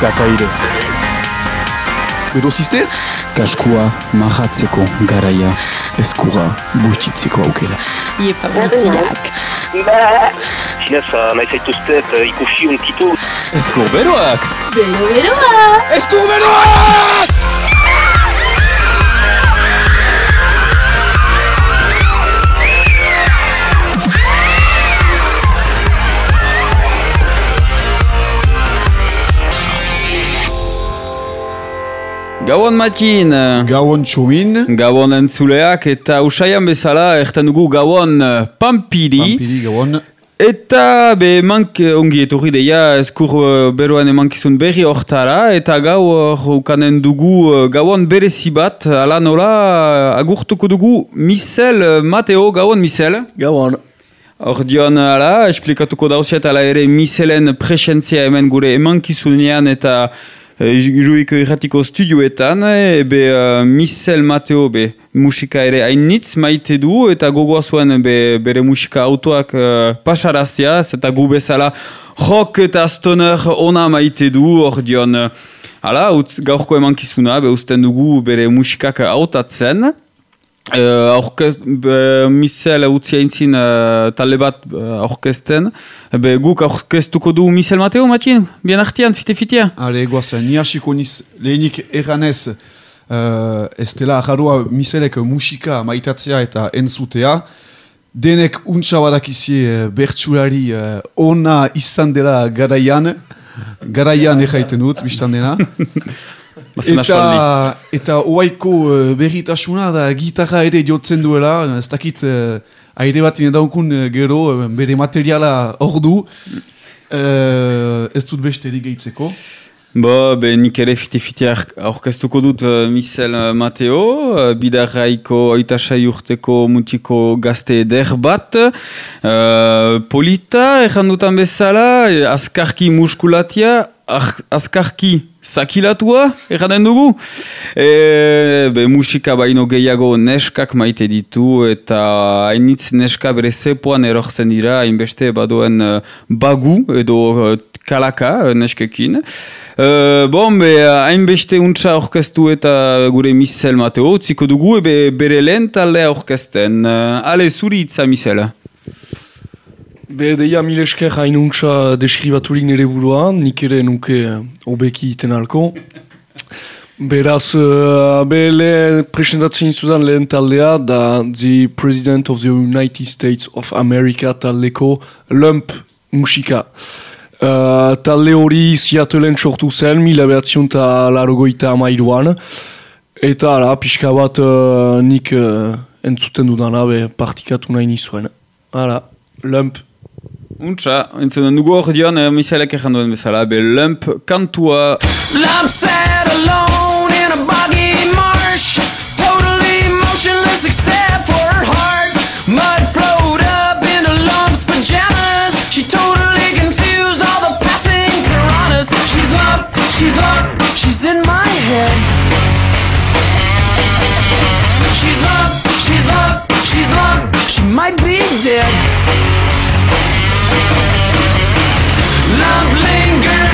kakaire. Edo ziste? Kaskua mahatzeko garaia eskura bustitzeko aukera. Iepa butiak. Zinez, nahi zaituztet ikusi unkitu. Eskur beroak! Bero beroa! Eskur beroak! Gauan matin, Gauan txomin. gauan entzuleak eta usaian bezala ertan dugu gauan eh, pampiri. Pampiri gauan. Eta be mank ongi etorri deia eskur uh, beroan emankizun berri hortara eta gau ukanen dugu uh, gauan berezi bat ala nola uh, agurtuko dugu Michel uh, Mateo gauan Michel. Gauan. Hor dion ala, esplikatuko dauziat ala ere Michelen presentzia hemen gure emankizunean eta uh, iruiko irratiko studioetan, ebe uh, Michel Mateo be musika ere hainitz maite du eta gogoa zuen be, bere musika autoak uh, pasaraztia, eta gu bezala rock eta stoner ona maite du, hor dion uh, Hala, utz, gaurko emankizuna, be usten dugu bere musikak hautatzen. Uh, aurkez, be, Michel utzi aintzin uh, talde bat uh, aurkezten. Be, guk aurkeztuko du Michel Mateo, Matien? Bien artian, fite-fitea? Ale, guazen, ni hasiko niz lehenik erranez uh, ez dela jarrua miselek musika maitatzea eta entzutea. Denek untsa badakizie bertsulari uh, ona izan dela garaian. Garaian erraiten dut, biztan dena. Eta, eta oaiko uh, berritasuna da gitarra ere jotzen duela, ez dakit uh, aire bat daukun uh, gero, uh, bere materiala hor du, uh, ez dut besterik gehitzeko. Bo, be, nik ere fite-fitea aurkeztuko dut uh, Michel Mateo, uh, bidarraiko oitasai urteko mutiko gazte eder bat. Uh, polita, erran dutan bezala, eh, azkarki muskulatia, azkarki zakilatua, erranen dugu. E, be, musika baino gehiago neskak maite ditu eta hainitz neska bere zepoan erortzen dira, hainbeste badoen uh, bagu edo uh, kalaka uh, neskekin. Uh, bon, be, hainbeste untsa orkestu eta gure Michel Mateo, utziko dugu, ebe bere lehen taldea orkesten. Ale, zuri itza, Michel. Be, deia mil esker hainuntza deskribaturik nire buruan, nik ere nuke obeki iten alko. Beraz, uh, be, le, presentatzen izudan lehen taldea, da The President of the United States of America taldeko lump musika. Uh, talde hori Seattleen sortu zen, mila behatzion eta larogoita amairuan. Eta, ala, pixka bat uh, nik uh, entzuten dudana, be, partikatu nahi nizuen. Hala, lump. Untsa, entzunen dugu hor dion, eh, Michelek erran duen bezala, be lump kantua Love sat alone in a boggy marsh, totally motionless except for her heart. Mud flowed up into Lump's pajamas. She totally confused all the passing piranhas. She's Lump, she's Lump, she's in my head. She's Lump, she's Lump, she's Lump, she might be dead. Love lingers.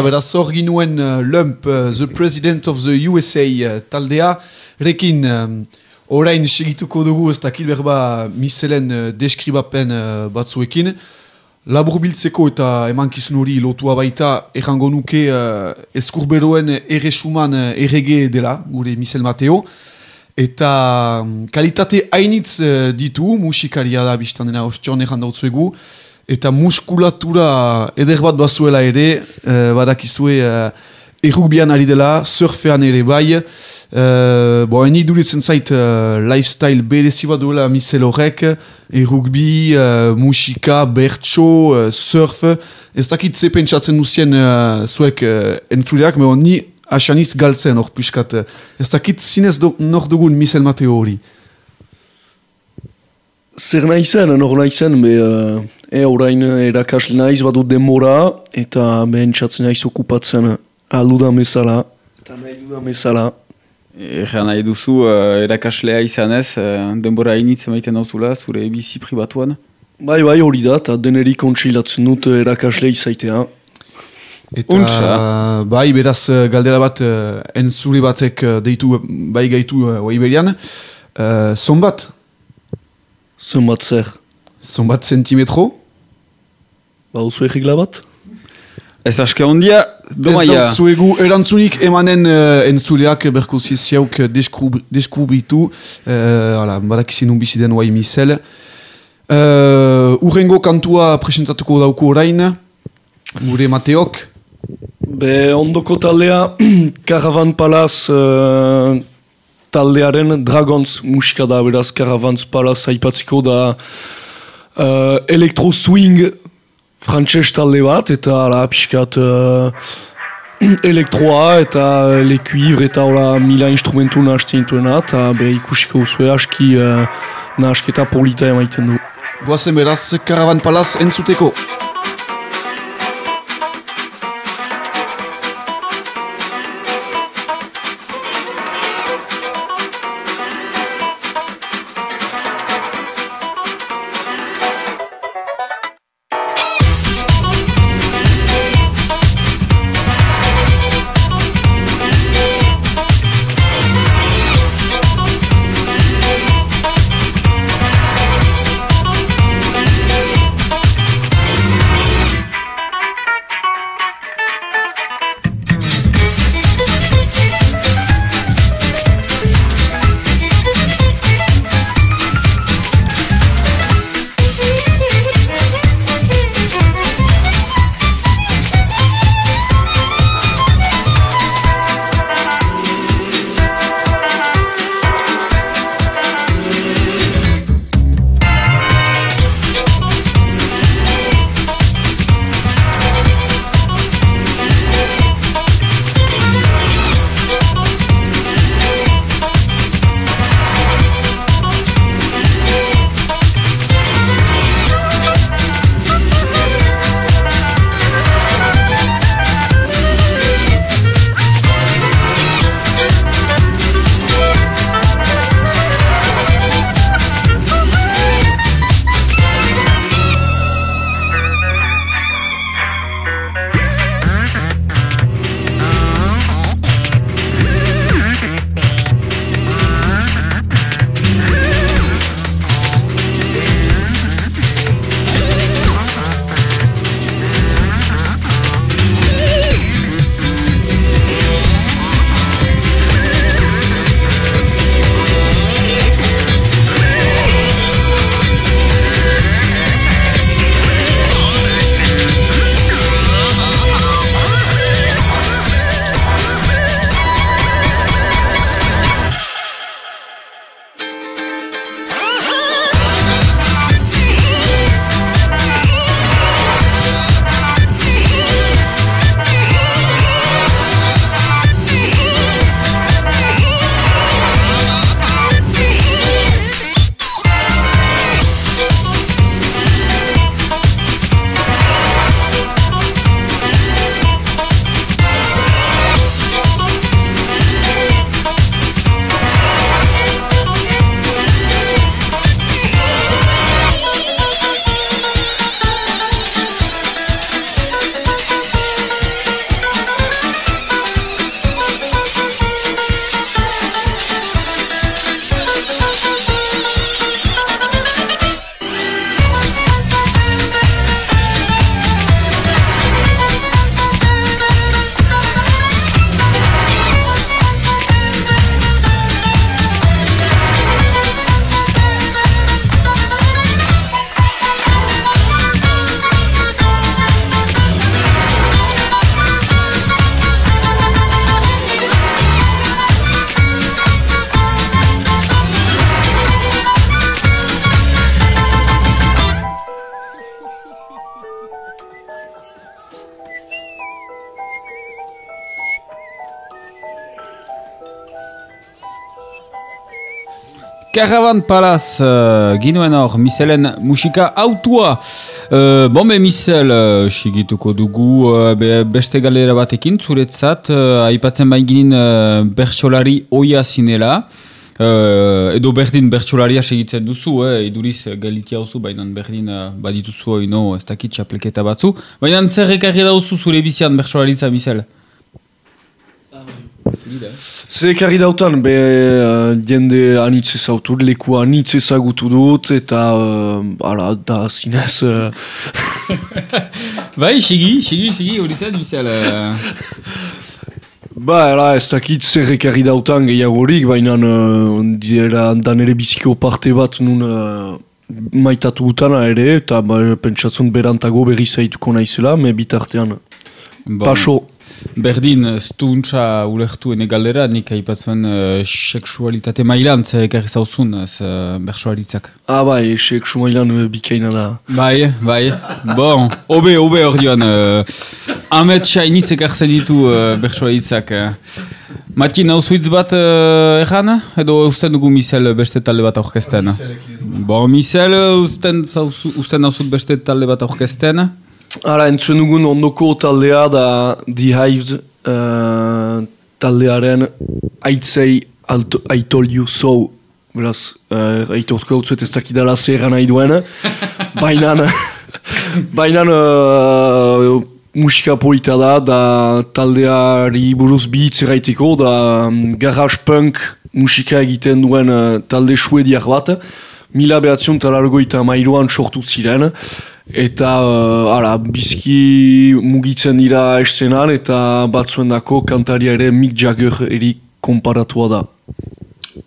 Hala, beraz hor ginuen uh, Lump, uh, The President of the USA uh, taldea, rekin um, orain segituko dugu ez dakit berba miselen uh, deskribapen uh, batzuekin. Laburbiltzeko eta emankizun hori lotua baita errango nuke uh, eskurberoen erresuman uh, errege dela, gure Misel Mateo. Eta um, kalitate hainitz uh, ditu, musikaria da biztan dena ostion erran dautzuegu. Eta muskulatura eder bat bazuela ere, uh, badakizue uh, errugbian ari dela, surfean ere bai. Uh, bo, eni duritzen zait uh, lifestyle berezi bat duela misel horrek, errugbi, uh, musika, bertso, uh, surf. Ez dakit ze pentsatzen duzien uh, zuek uh, entzuleak, me ni asaniz galtzen hor piskat. Ez dakit zinez do, nor dugun misel Mateo hori. Zer nahi zen, nor nahi zen, be, uh, e, orain erakasle naiz badut denbora, eta behen txatzen naiz okupatzen aludan bezala, eta nahi dudan bezala. Erran nahi duzu, uh, erakaslea izanez, uh, denbora hainitz emaiten dauzula, zure bizi pribatuan. Bai, bai, hori da, eta denerik kontsilatzen dut erakasle izaitea. Eta, Untsa. bai, beraz, eh, galdera bat, uh, entzule batek eh, deitu, bai gaitu uh, waiberian. Uh, zonbat? Zenbat zer, Zonbat zentimetro? ba, uzu egigla bat? Ez aske ondia, Ez domaia. da, zuegu erantzunik emanen uh, entzuleak ziziauk deskubri, deskubritu. Uh, hala, badakizin unbizi den wai misel. Uh, urrengo kantua presentatuko dauko orain. Gure Mateok. Be, ondoko taldea, Caravan Palace uh, taldearen Dragons musika da, beraz Caravan Palace aipatziko da uh, Electro Swing frantses talde bat, eta ala, pixkat uh, elektroa eta le cuivre eta hola mila instrumentu nahazten duena, eta be ikusiko zuen aski uh, nahasketa polita emaiten du. Goazen beraz, Caravan Palaz entzuteko. Caravan Palace, uh, ginuen hor, Miselen musika autua. Uh, Bombe Misel, uh, sigituko dugu, uh, be, beste galera batekin, zuretzat, uh, aipatzen bain ginen uh, bertsolari oia zinela. Uh, edo berdin bertsolaria segitzen duzu, eh? iduriz galitia oso, baina berdin uh, badituzu oino ez dakit txapleketa batzu. Baina zer ekarri dauzu zure bizian bertsolaritza, Misel? Ze ekarri dautan, be, uh, jende anitz ezautu, leku anitz ezagutu dut, eta, uh, ala, da, zinez, uh, Bai, sigi, sigi, sigi, hori zen, Misel. Uh... ba, ala, ez dakit zer ekarri dautan gehiagorik, baina, uh, diera, dan ere biziko parte bat nun uh, maitatu utana ere, eta, ba, pentsatzen berantago berri zaituko naizela, me bitartean, Bon. paso. Berdin, ez du untsa ulertu ene galdera, nik aipatzen uh, seksualitate mailan, zer ekarri zauzun, ez uh, bertsolaritzak. Ah, bai, esek sumailan uh, bikaina da. Bai, bai. Bon, obe, obe hor joan. Uh, Amet sainitz ekartzen ditu uh, bertsolaritzak. Uh. Matin, hau zuitz bat uh, erran? Edo usten dugu misel beste talde bat aurkezten? Bon, misel usten, usten hauzut beste talde bat aurkezten? Hala, entzuen dugun ondoko taldea da The Hives uh, taldearen aitzei alto, I told you so. Beraz, uh, aitortuko hau ez dakidala zerra nahi duen. Baina, baina uh, musika polita da, da taldeari buruz bihitz erraiteko, da um, garage punk musika egiten duen uh, talde suediak bat. Mila behatzion talargoita mairuan sortu ziren. Eta, uh, ara, bizki mugitzen dira eszenan eta batzuendako kantaria ere Mick Jagger eri konparatua da.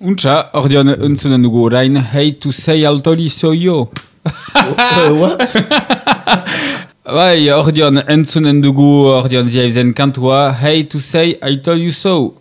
Untsa, hor joan entzunen dugu orain, hey to say altori soio. what? Bai, joan entzunen dugu joan ziaizen kantua, hey to say I told you so.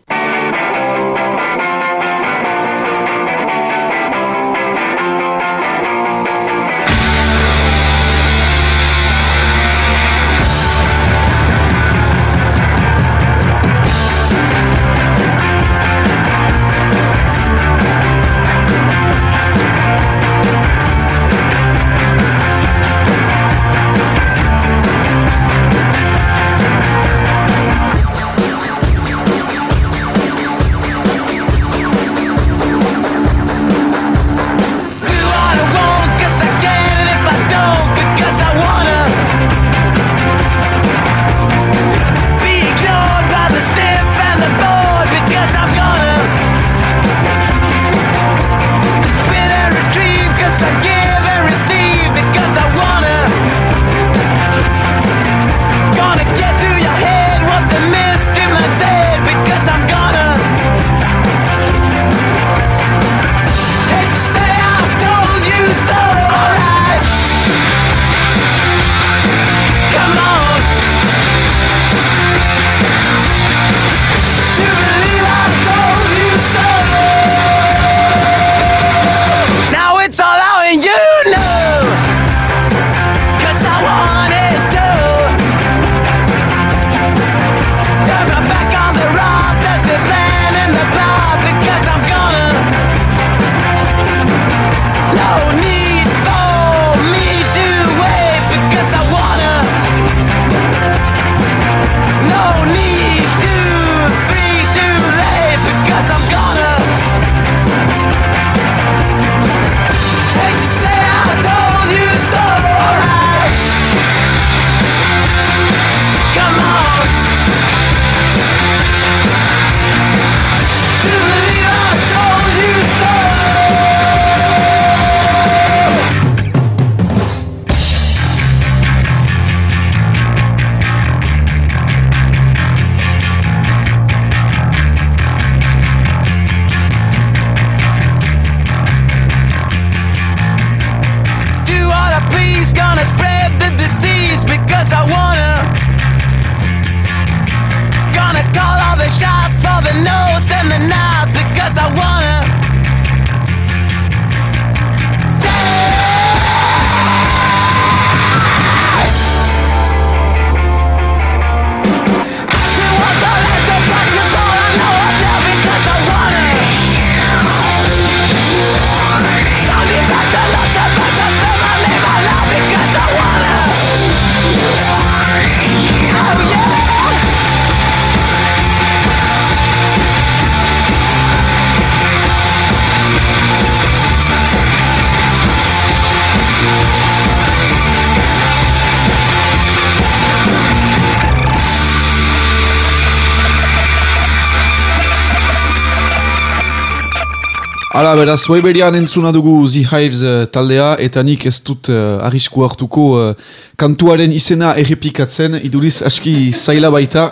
Beraz, Weberian entzuna dugu The Hives eh, taldea, eta nik ez dut uh, arrisku hartuko eh, kantuaren izena errepikatzen, iduriz aski zaila baita,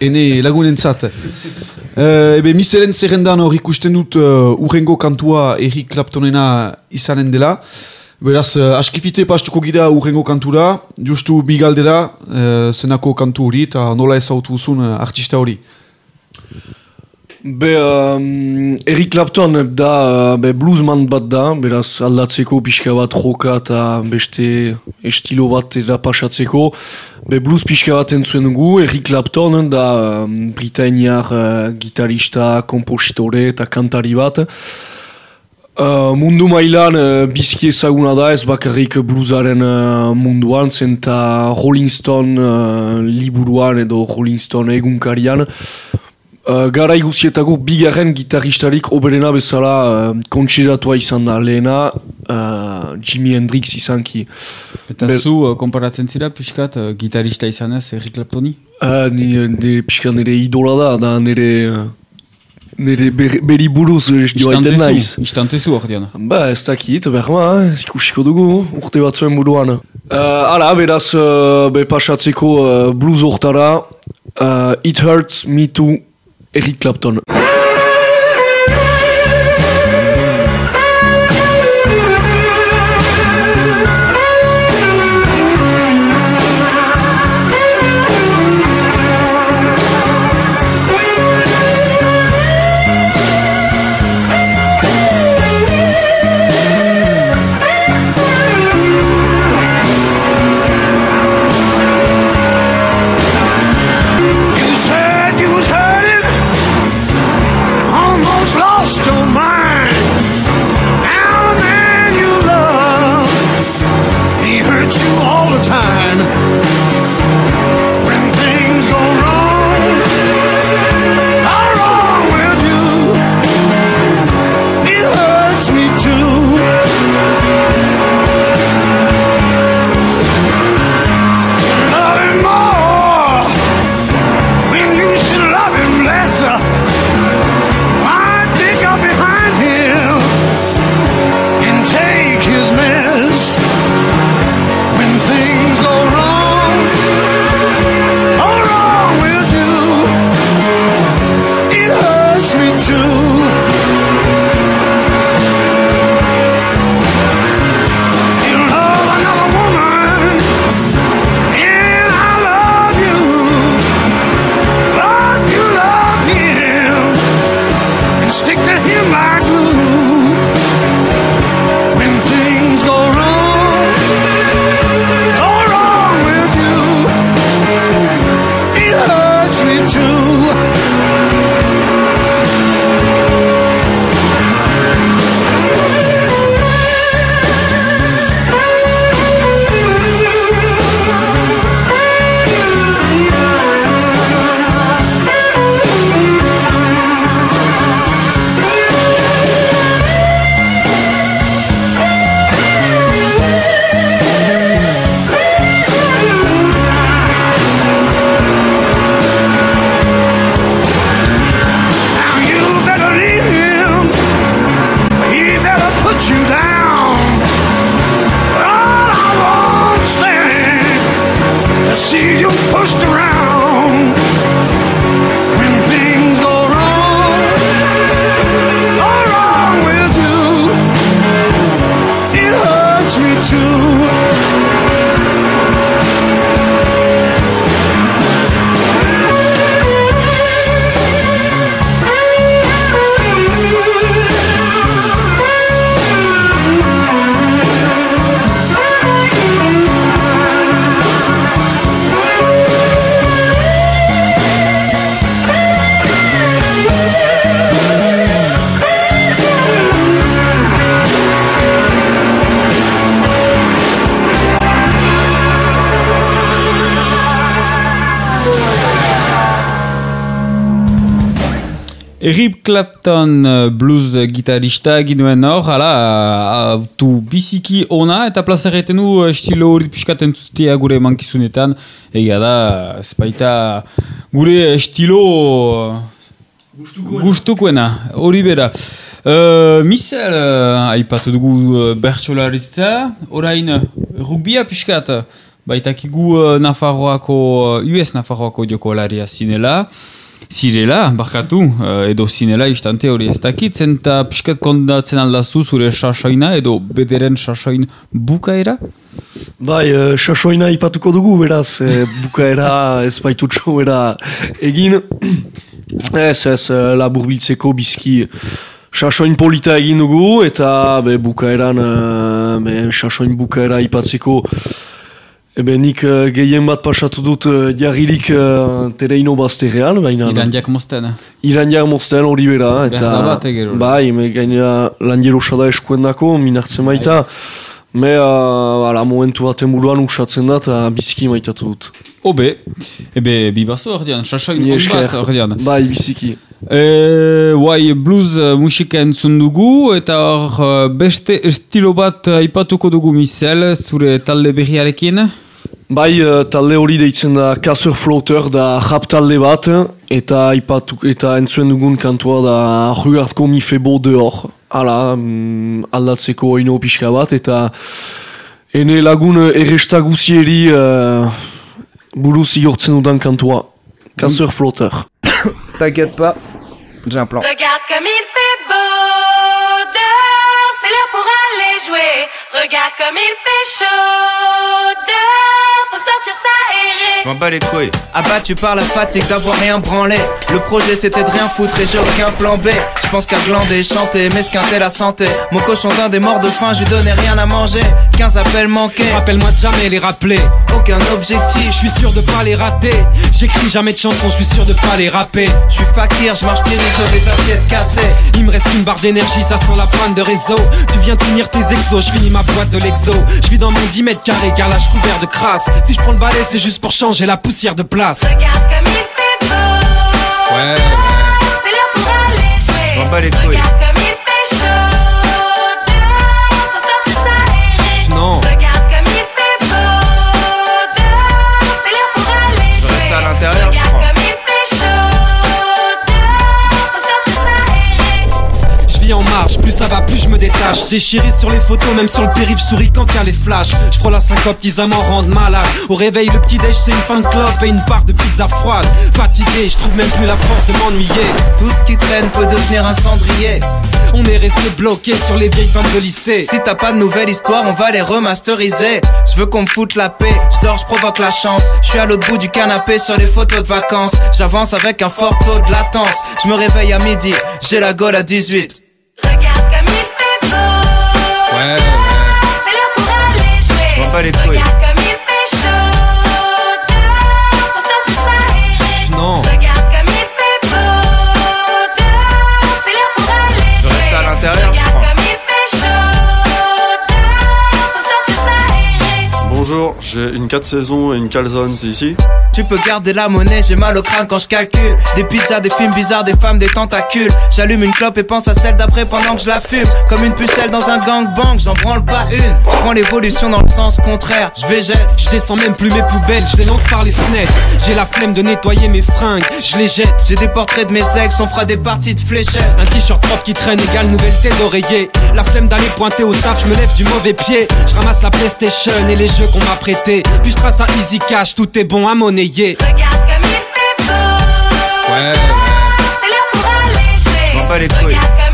ene lagunentzat. Uh, ebe, miselen zerrendan hor ikusten dut uh, urrengo kantua Eric Claptonena izanen dela. Beraz, uh, askifite pastuko gira urrengo kantura, justu bigaldera uh, zenako kantu hori, eta nola ezautu zuen uh, artista hori. Be, um, Eric Clapton da uh, be bluesman bat da, beraz aldatzeko pixka bat joka eta beste estilo bat eta pasatzeko. Be blues pixka bat entzuen dugu, Eric Clapton da um, britainiar uh, gitarista, kompositore eta kantari bat. Uh, mundu mailan uh, bizki ezaguna da ez bakarrik bluesaren uh, munduan zen Rolling Stone uh, liburuan edo Rolling Stone egunkarian uh, gara iguzietako bigarren gitaristarik oberena bezala uh, kontsideratua izan da lehena uh, Jimi Hendrix izanki Eta Ber- zu, uh, konparatzen zira, pixkat, uh, gitarista izanez, Eric Claptoni? uh, ni, nire pixka nire idola da da nire uh, nire ber, beri buruz joaiten naiz Istantezu, hor diana. Ba, ez dakit, berma, ikusiko dugu, urte batzuen buruan. Uh, ala, beraz, uh, be pasatzeko uh, blues hortara, uh, It Hurts Me Too, Eric Clapton. Eric Clapton uh, blues gitarista ginuen hor, hala, autu biziki ona, eta plazera egiten du estilo hori pixkaten zutia gure mankizunetan, egia da, ez baita gure estilo uh, gustukoena, hori bera. Uh, Michel, uh, aipatu dugu uh, bertsolaritza, orain rugbia pixkat, baitakigu uh, Nafarroako, uh, US Nafarroako jokolaria zinela, zirela, barkatu, uh, edo zinela istante hori ez dakit, zenta pixkat kondatzen aldazu zure sasoina edo bederen sasoin bukaera? Bai, uh, sasoina ipatuko dugu, beraz, e, bukaera ez baitutxo era egin. ez, ez, uh, laburbiltzeko bizki sasoin polita egin dugu, eta be, bukaeran, uh, be, sasoin bukaera ipatzeko Ebe nik uh, gehien bat pasatu dut uh, jarririk uh, tereino bazterrean, baina... Irandiak mozten. Irandiak mozten hori bera, eta... Behar da bat egero. Bai, gaina lanjero sada eskuendako, minartzen baita. Me, uh, ala, momentu baten buruan usatzen da, eta biziki maitatu dut. Obe, ebe bibazo ordean, Ni on esker. bat ordean. Bai, biziki. E, Guai, blues uh, musika entzun dugu, eta hor uh, beste estilo bat aipatuko dugu Michel, zure talde berriarekin. Bai, uh, talde hori deitzen da Kasser Floater, da rap talde bat, eta ipatu, eta entzuen dugun kantua da Regarde mi febo dehor. Hala, mm, aldatzeko oino pixka bat, eta ene lagun erresta guzieri uh, buruz igortzen dudan kantua. Kasser Floater. T'inquiète pas, j'ai un plan. Regarde comme il fait beau dehors, c'est l'heure pour aller jouer. Regarde comme il fait chaud dehors, faut sortir s'aérer. Je m'en bats les couilles. Abattu par la fatigue d'avoir rien branlé. Le projet c'était de rien foutre et j'ai aucun plan B. Je pense qu'à glander et chanter, m'esquinter la santé. Mon cochon d'un est mort de faim, je lui donnais rien à manger. 15 appels manqués. Rappelle-moi de jamais les rappeler. Aucun objectif. Je suis sûr de pas les rater. J'écris jamais de chansons, je suis sûr de pas les rapper. Je suis fakir, je marche pieds nus sur des assiettes cassées. Il me reste une barre d'énergie, ça sent la panne de réseau. Tu viens de finir tes exos, je finis ma boîte de l'exo. Je vis dans mon 10 mètres carrés, car là je couvert de crasse. Si je prends le balai, c'est juste pour changer la poussière de place. Regarde comme il fait beau Ouais, dehors, c'est l'heure pour aller jouer. Je m'en bats les couilles. Regarde comme Plus ça va, plus je me détache. Déchiré sur les photos, même sur le périph' souris quand y a les flashs. Je crois la syncope, à m'en rendent malade. Au réveil, le petit déj, c'est une fin de clope et une part de pizza froide. Fatigué, je trouve même plus la force de m'ennuyer. Tout ce qui traîne peut devenir un cendrier. On est resté bloqué sur les vieilles femmes de lycée. Si t'as pas de nouvelles histoires, on va les remasteriser. Je veux qu'on me foute la paix, je dors, je provoque la chance. Je suis à l'autre bout du canapé sur les photos de vacances. J'avance avec un fort taux de latence. Je me réveille à midi, j'ai la gueule à 18. Regarde comme il fait beau Ouais, C'est l'heure pour aller jouer. Les. Regarde comme j'ai une 4 saisons et une calzone, c'est ici Tu peux garder la monnaie, j'ai mal au crâne quand je calcule. Des pizzas, des films bizarres, des femmes, des tentacules. J'allume une clope et pense à celle d'après pendant que je la fume. Comme une pucelle dans un gangbang, j'en branle pas une. Je prends l'évolution dans le sens contraire, je végète. Je descends même plus mes poubelles, je les lance par les fenêtres. J'ai la flemme de nettoyer mes fringues, je les jette. J'ai des portraits de mes ex, on fera des parties de fléchettes. Un t-shirt propre qui traîne égale nouvelle tête d'oreiller. La flemme d'aller pointer au taf, je me lève du mauvais pied. Je ramasse la PlayStation et les jeux qu'on m'a Puis je trace un easy cash, tout est bon à monnayer. Regarde comme il fait beau Ouais, C'est l'heure pour aller jouer. Regarde comme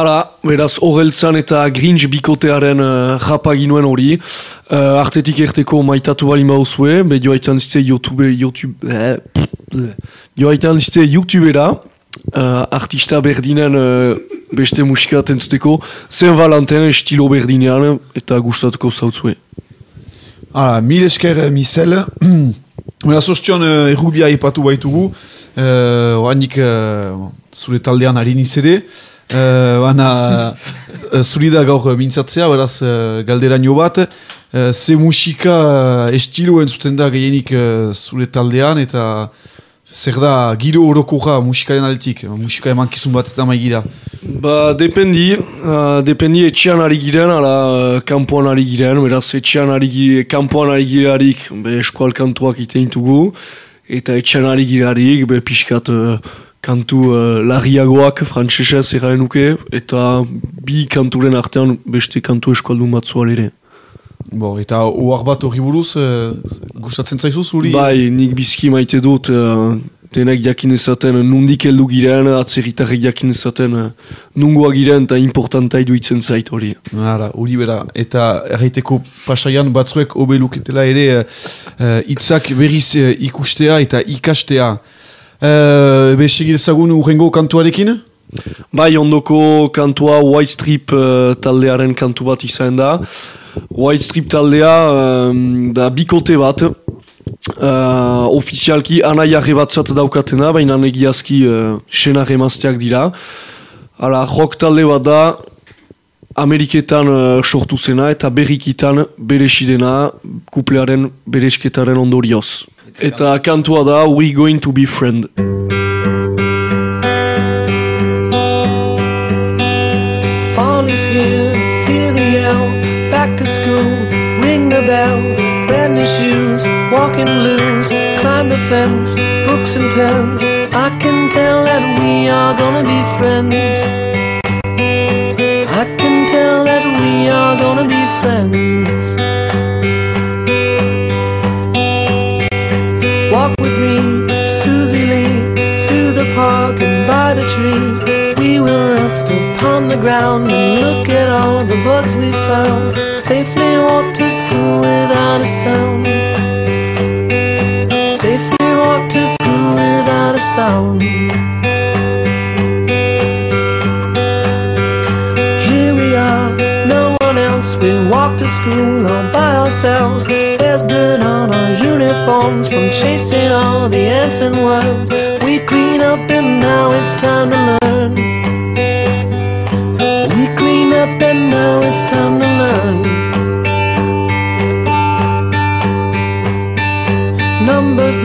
Hala, beraz, horreltzan eta Grinch bikotearen uh, rapa ginuen hori. Uh, artetik erteko maitatu bali mauzue, be joaitan zite YouTube, YouTube, eh, joaitan zite YouTubera, uh, artista berdinen uh, beste musika entzuteko, zen valentin estilo berdinean, eta gustatuko zautzue. Hala, mil esker eh, Michel. Hora, sostion uh, errubia ipatu baitugu. Uh, Oanik uh, zure taldean ari nizede. Uh, Baina uh, zuri da gaur uh, mintzatzea, beraz uh, galderaino bat. Uh, ze musika uh, estilo entzuten da gehienik uh, zure taldean eta zer da giro orokorra musikaren altik, musika emankizun bat eta maigira. Ba, dependi, uh, dependi etxean ari giren, ala uh, kanpoan ari giren, beraz etxean ari gire, kanpoan ari girearik, be eskual kantuak itein dugu, eta etxean ari girearik, be pixkat uh, kantu uh, larriagoak frantsesez erraren nuke, eta bi kanturen artean beste kantu eskualdun batzual ere. Bo, eta ohar bat hori buruz, eh, gustatzen zaizu zuri? Bai, nik bizki maite dut, uh, denek jakin ezaten nundik heldu giren, atzerritarrek jakin ezaten uh, nungoa giren eta importanta iduitzen zait hori. Hala, hori bera. Eta erraiteko pasaian batzuek obeluketela ere eh, hitzak berriz eh, ikustea eta ikastea. Uh, be, segidezagun urrengo kantuarekin? Bai, ondoko kantua White Strip uh, taldearen kantu bat izan da. White Strip taldea um, da bikote bat, uh, ofizialki anaiarre batzat daukatena, baina egiazki uh, senar emazteak dira. Hala, rock talde bat da, Ameriketan uh, sortu zena eta berrikitan beresidena kuplearen beresketaren ondorioz. Eta kantua da We Going to Be Friend. Fall is here, hear the yell, back to school, ring the bell, brand new shoes, walking blues, climb the fence, books and pens. I can tell that we are gonna be friends. I can tell that we are gonna be friends. Upon the ground and look at all the bugs we found. Safely walk to school without a sound. Safely walk to school without a sound. Here we are, no one else. We walk to school all by ourselves. There's dirt on our uniforms from chasing all the ants and worms. We clean up and now it's time to learn.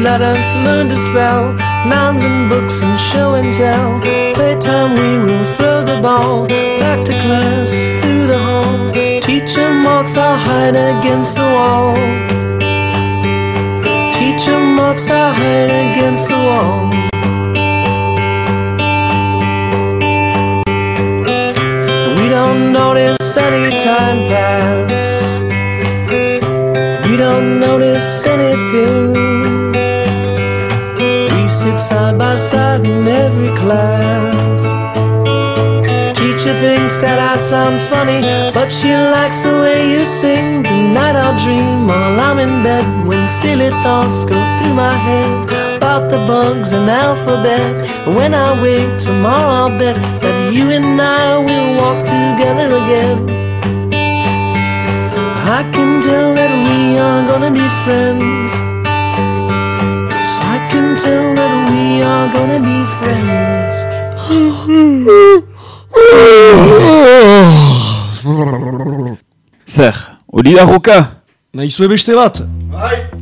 Numbers, letters, learn to spell. Nouns and books and show and tell. Playtime, we will throw the ball. Back to class, through the hall. Teacher marks our hide against the wall. Teacher marks our hide against the wall. We don't notice any time pass. Side by side in every class. Teacher thinks that I sound funny, but she likes the way you sing. Tonight I'll dream while I'm in bed when silly thoughts go through my head about the bugs and alphabet. When I wake tomorrow, I'll bet that you and I will walk together again. I can tell that we are gonna be friends. Yes, I can tell that we are gonna be friends. Zer, hori da roka? Naizue beste bat? I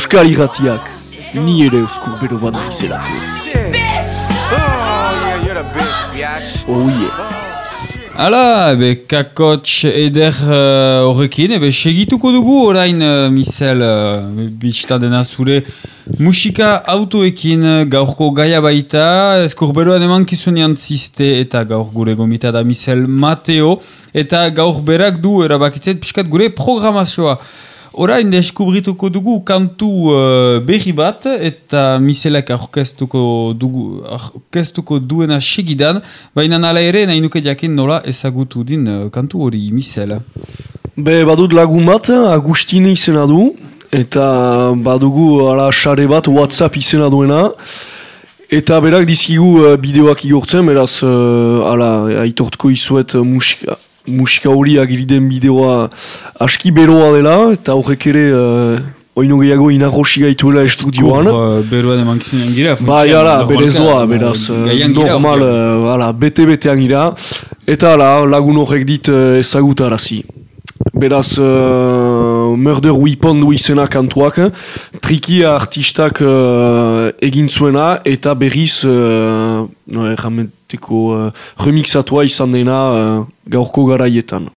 Euskal irratiak, ni ere euskur bero bat naizela. Oh yeah. Hala, ebe, kakotx eder uh, horrekin, ebe, segituko dugu orain, uh, Michel, uh, dena zure musika autoekin gaurko gaia baita, eskurberoan eman kizunean ziste eta gaur gure gomita da Michel Mateo, eta gaur berak du erabakitzet pixkat gure programazioa. Orain deskubrituko dugu kantu uh, berri bat eta Michelek aurkeztuko dugu aurkeztuko duena segidan, baina nala ere nahi nuke jakin nola ezagutu din uh, kantu hori Michel. Be, badut lagun bat, Agustini izena du, eta badugu ala sare bat WhatsApp izena duena, eta berak dizkigu uh, bideoak igortzen, beraz, uh, ala, aitortuko izuet uh, musika, musika hori agiriden bideoa aski beroa dela, eta horrek ere... Uh, Oino gehiago inarrosi gaituela estudioan. Kur, uh, beroan eman kizunean gira. Ba, jala, berez doa, beraz, normal, uh, ala, bete-betean gira. Eta ala, lagun horrek dit uh, ezagutarazi. Beraz, uh, Murder Weapon du izena kantuak, triki artistak uh, egin zuena, eta berriz, uh, no, erramenteko, uh, remixatua izan dena uh, gaurko garaietan.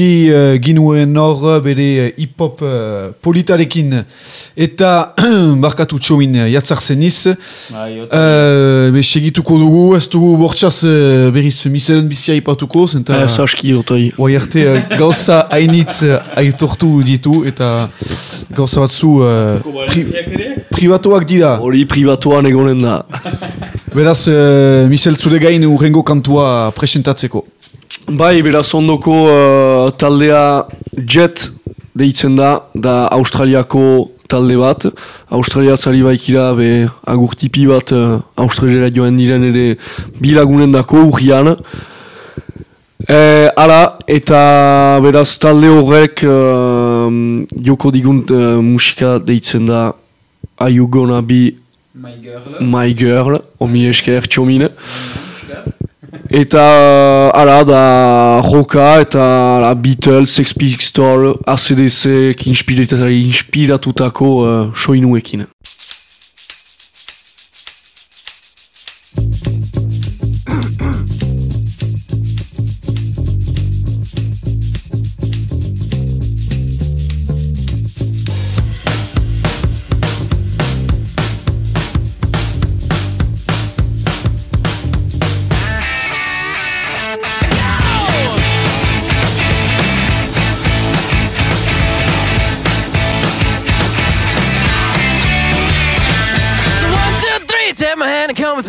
Twiki uh, ginuen hor bere uh, hip-hop uh, politarekin eta barkatu txomin uh, jatzar zeniz. Bai, Uh, be, segituko dugu, ez dugu bortxaz uh, berriz miselen bizia ipatuko, zenta Ez aski otai. Oai arte uh, gauza hainitz uh, aitortu ditu eta gauza batzu uh, pri, privatuak dira. Hori privatuan egonen da. Beraz, uh, Michel zure gain urrengo kantua presentatzeko. Bai, beraz ondoko uh, taldea Jet deitzen da, da Australiako talde bat, Australia zari baikira be agurtipi bat uh, Australiara joan diren ere bilagunen dako urrian. E, ala, eta beraz talde horrek uh, joko digunt uh, musika deitzen da Are you gonna be My girl. my girl, omi esker txomine. Eta ala da roka eta la Beatles, Sex Pistols, ACDC inspiratutako, uh, soinuekin.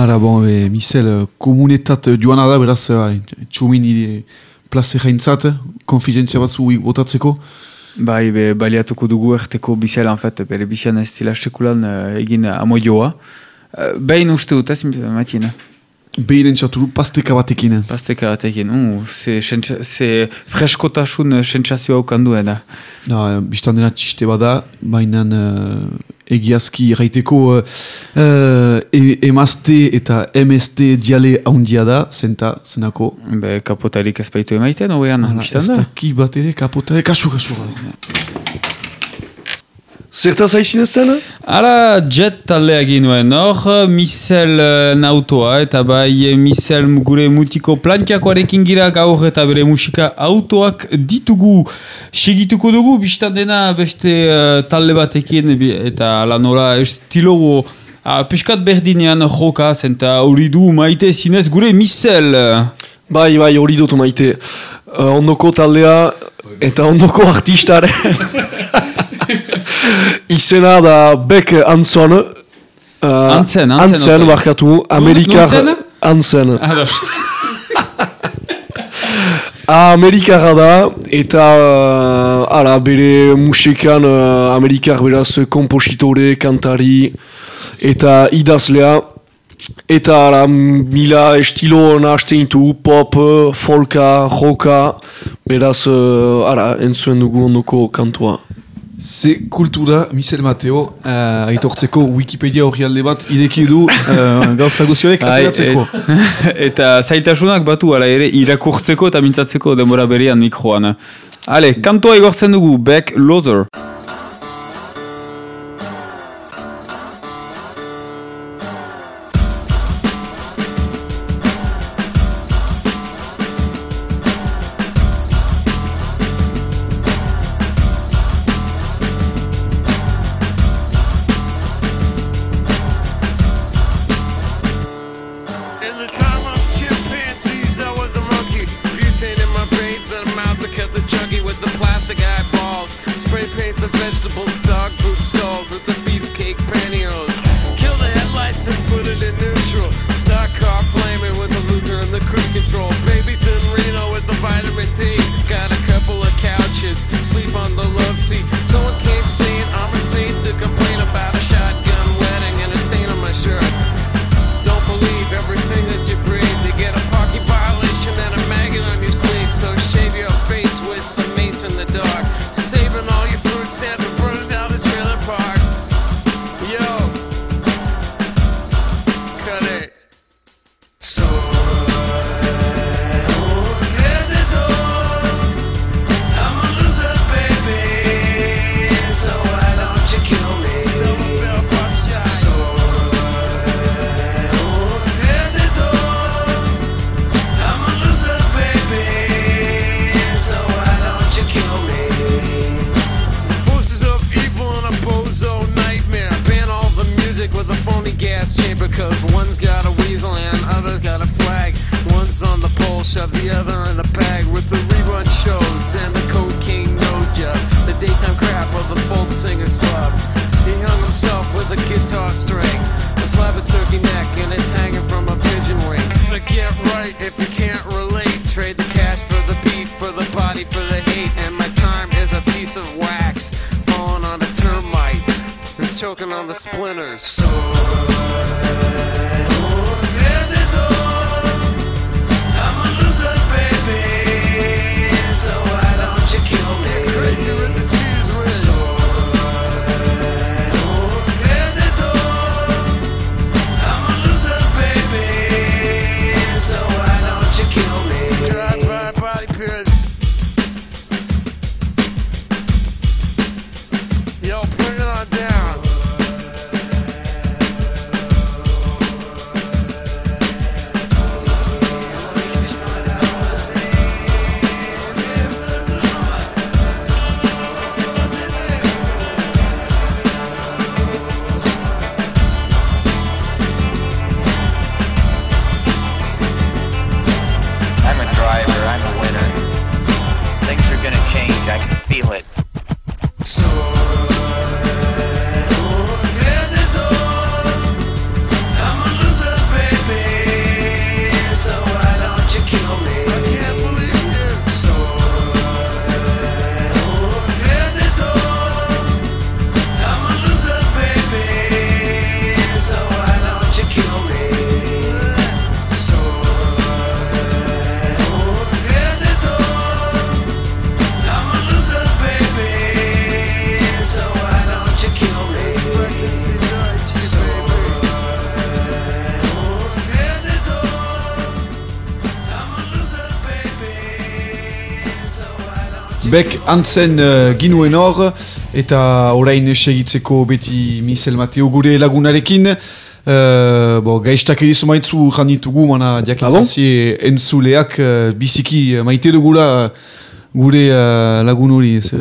Ara, bon, e, Michel, eh, komunetat eh, joana da, beraz, eh, txumin ide plaze jaintzat, konfidentzia batzu botatzeko. Bai, be, baliatuko dugu erteko bizela, en fait, bere bizian ez dila sekulan egin amoioa. Behin uste dut, ez, Matien? Behiren txaturu, pasteka batekin. Pasteka batekin, uh, ze, sentsa- ze freskotasun uh, sentsazioa ukandu da. No, eh, biztan dena txiste bada, baina eh, egiazki erraiteko uh, e, emazte eta MST diale haundia da, zenta, zenako. Be, kapotarik ez baitu emaiten, hobean, Hala, bistan ez da? daki bat ere kapotare, kasu, kasu. Zertan zaizin ez dena? Hala, jet taldea ginoen, hor, eh, misel uh, eh, nautoa, eta bai, eh, misel gure mutiko plantiakoarekin gira gaur eta bere musika autoak ditugu, segituko dugu, biztan dena beste uh, talde batekin, eta ala nola, estilogo, ah, uh, peskat berdinean joka, zenta hori du maite zinez gure misel. Bai, bai, hori dut maite. Uh, ondoko taldea, eta ondoko artistaren. Izena da Beck Anson. Uh, antzen, antzen. Antzen, barkatu. Amerikar... Antzen. Ados. Ah, da, eta uh, ala, bere musekan uh, Amerikar beraz kompositore, kantari eta idazlea. Eta ala, mila estilo nahazten ditu, pop, folka, roka, beraz, uh, ala, entzuen dugu ondoko kantua. Ze kultura, Michel Mateo, eh, uh, itortzeko Wikipedia hori alde bat ideki du uh, gauza guzionek bai, ateratzeko. Et, eh, eta zailtasunak batu, ala ere, irakurtzeko eta mintzatzeko denbora berian mikroan. Ale, kantoa igortzen dugu, back loser. Loser. Sleep on the love seat. Someone came saying. Antzen uh, ginuen hor, eta orain segitzeko beti Michel Mateo gure lagunarekin. Uh, bo, gaiztak erizu maitzu janitugu, mana diakintzazi entzuleak uh, biziki maite dugula gure uh, lagun hori. ez,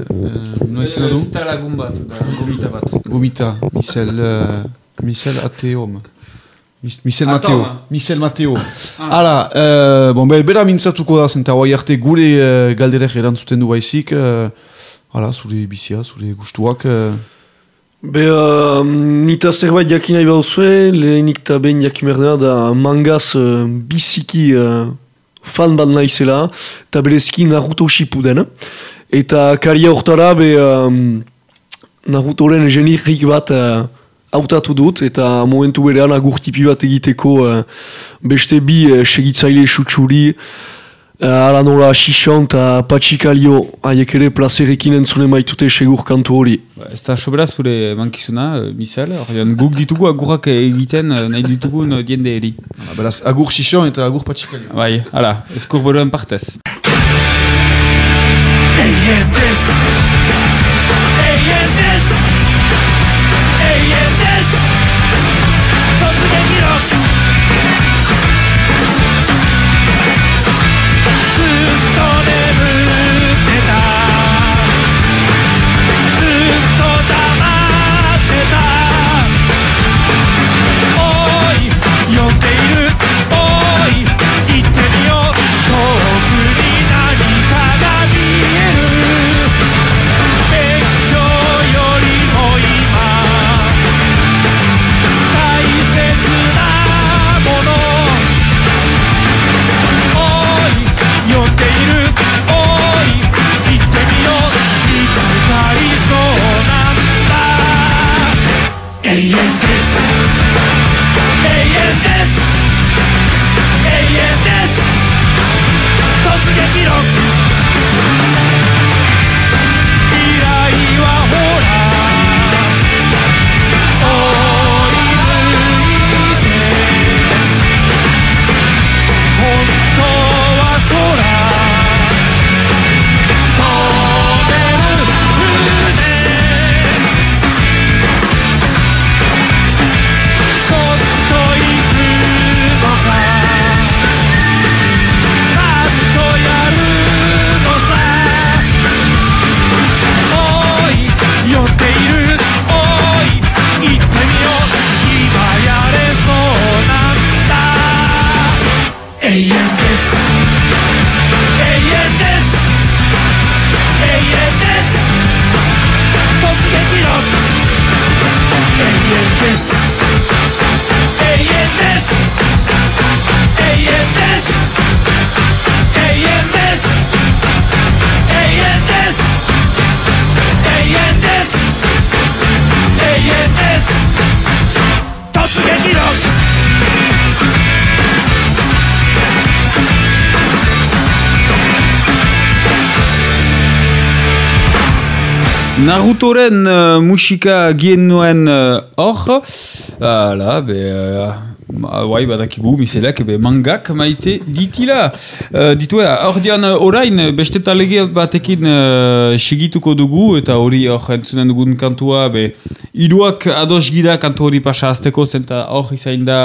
Uh? Ez da lagun bat, da gomita bat. Gomita, Michel, uh, Michel Ateom. Mis- Michel. Mateo. Michel Mateo. Hala, uh, bon, be, bera mintzatuko da zenta hoi arte gure uh, galderek erantzuten du baizik. Uh, hala, zure bizia, zure gustuak. Uh, Be, uh, nita zerbait jakin nahi bauzue, lehenik eta behin jakin behar dena da mangaz uh, biziki uh, fan bat naizela, eta bereziki Naruto Shippuden. Eta karia hortara, be, um, Narutoren genirrik bat uh, hautatu dut, eta momentu berean agurtipi bat egiteko uh, beste bi uh, segitzaile sutsuri, Uh, ala nola Xixon eta Patxikalio haiek ere plazerekin entzune maitute segur kantu hori. Ba, Ez da sobera zure mankizuna, uh, Michel. Ordean, guk ditugu agurrak egiten uh, nahi ditugun uh, diende eri. beraz, agur xixon eta agur patxikalio. Bai, hala, eskur boruen partez. This. Narutoren uh, musika gien nuen uh, hor, hala, be, uh, ma- bai, badakigu, miselak, be, mangak maite ditila. Uh, dituela, hor dian, uh, orain, beste talege batekin uh, segituko dugu, eta hori hor entzunen dugun kantua, be, iruak ados gira kantu hori pasa azteko, zenta hor izain da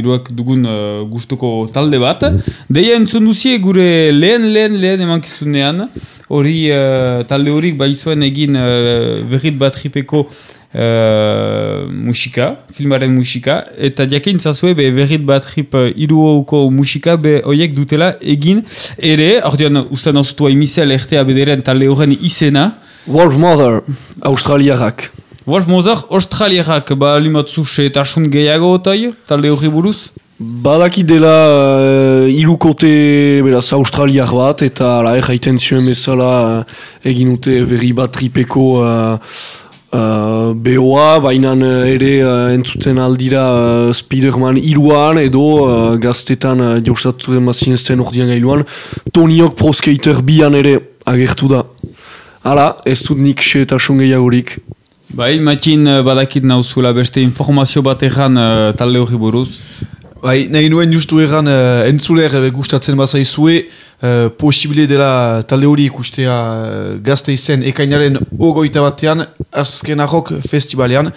iruak dugun uh, gustuko talde bat. Deia entzun duzie gure lehen, lehen, lehen emankizunean, hori uh, talde horik baizuen egin uh, berrit bat tripeko uh, musika, filmaren musika, eta jakin zazue be berrit bat trip uh, musika be hoiek dutela egin, ere, ordean usten osutu haimizel ertea bederen talde horren izena, Wolf Mother, australiarrak. Wolf Mozart, australiarrak, ba limatzu setasun gehiago otoi, talde horri buruz? Badaki dela uh, irukote beraz australiar bat eta ala erraiten zuen bezala uh, egin dute berri bat tripeko uh, uh, BOA, baina uh, ere uh, entzuten aldira uh, Spiderman iruan edo uh, gaztetan uh, jaustatzen mazien zen ordian gailuan Toniok Pro Skater bian ere agertu da. Hala, ez dut nik xetasun gehiagorik. Bai, matin badakit nauzula beste informazio bat egan uh, talde horri buruz. Bai, nahi nuen justu erran uh, entzuler uh, gustatzen bazaizue, uh, posibile dela talde hori ikustea uh, gazte izen ekainaren ogoita batean, azken ahok festivalean,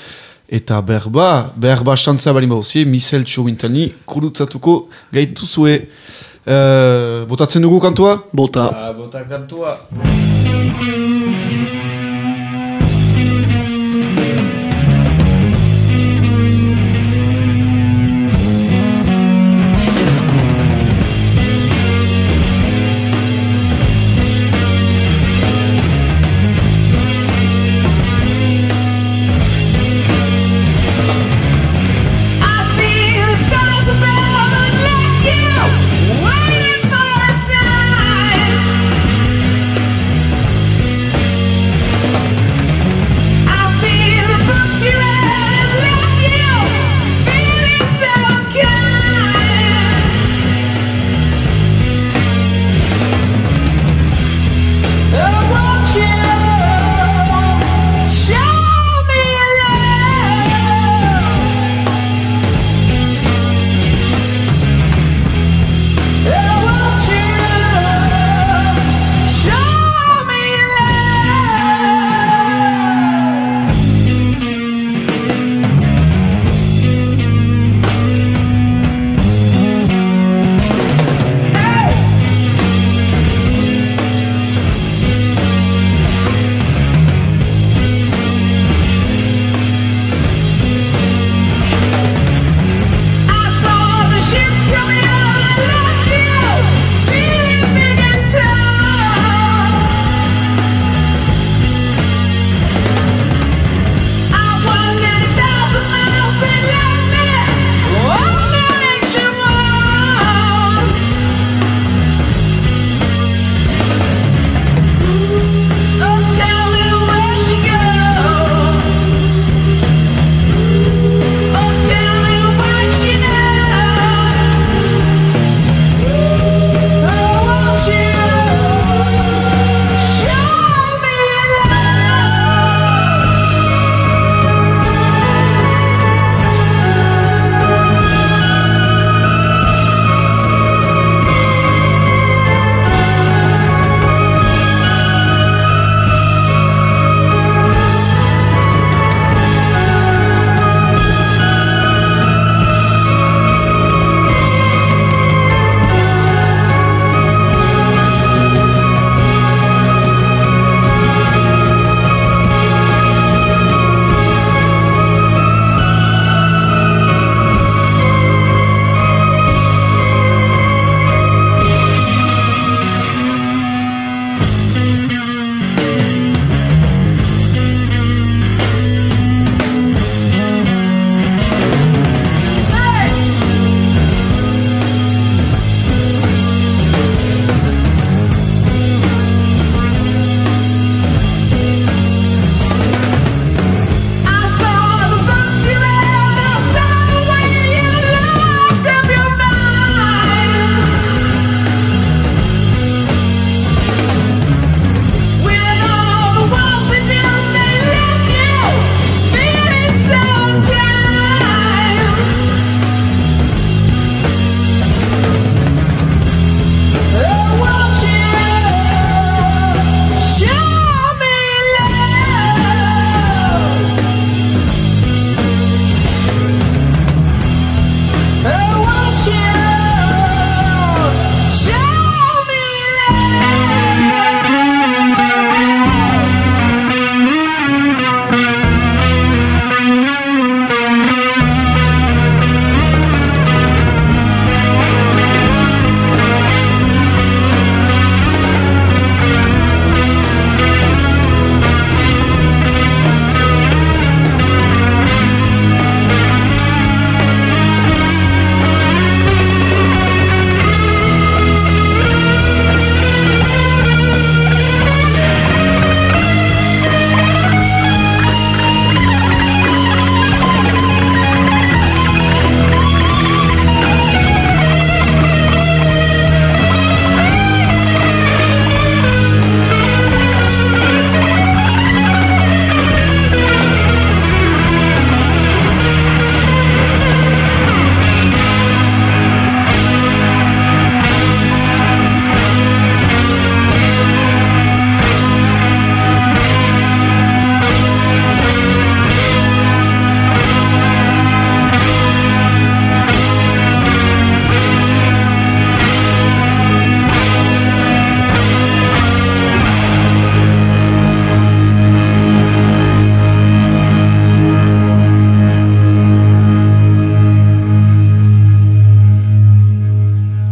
eta berba, berba stantza bali mauzie, Michel Txomintani kurutzatuko gaituzue. Uh, botatzen dugu kantua? Bota. Ah, bota kantua.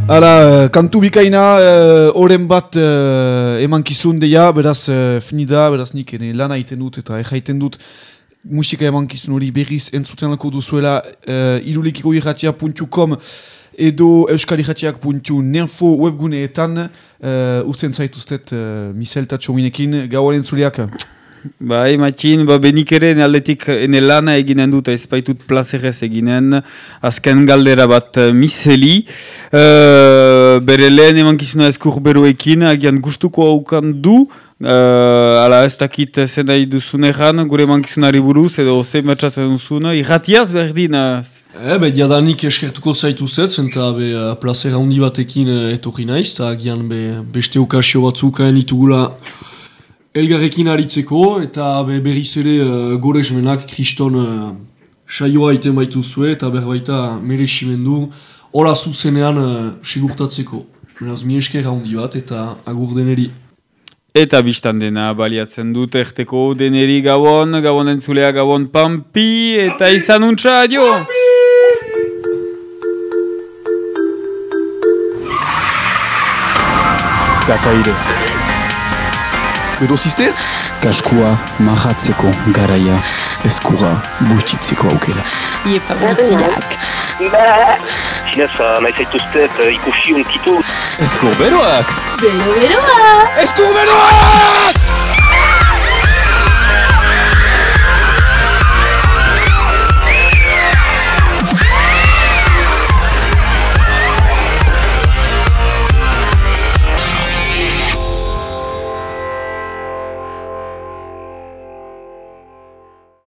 Hala, eh, kantu bikaina, eh, oren bat eh, emankizun deia, beraz eh, finida, beraz nik ene lana egiten dut eta ejaiten dut musika emankizun hori berriz entzuten lako duzuela eh, irulikiko irratia.com edo euskalirratiak.nerfo webguneetan eh, usten zaituztet eh, Michel Tatxominekin gauaren zuleak. Bai, matxin, ba, benik ere ene aldetik ene lana eginen dut, ez baitut plazerez eginen, azken galdera bat uh, miseli. Uh, bere lehen emankizuna eskur beroekin, agian gustuko haukan du, uh, ala ez dakit zen nahi duzun erran, gure emankizunari buruz, edo ze matxatzen duzun, irratiaz berdin, E, be, jadanik eskertuko zaitu zet, zenta be, plazera handi batekin etorri naiz, eta agian be, beste okasio batzuk hain ditugula elgarrekin aritzeko, eta be, berriz ere uh, gore esmenak kriston uh, saioa iten baitu zue, eta berbaita meresimendu, hola zuzenean uh, segurtatzeko. Beraz, mi esker handi bat, eta agur deneri. Eta biztan dena baliatzen dut erteko deneri gabon, gabon entzulea gabon pampi, eta izan untsa, adio! Kakaire. Berozizte? Kaskua mahatzeko garaia eskura bustitzeko aukera. Iepa berriak. Zinez, nahi zaituztet uh, ikusi unkitu. Eskur beroak! Bero beroak! Eskur beroak!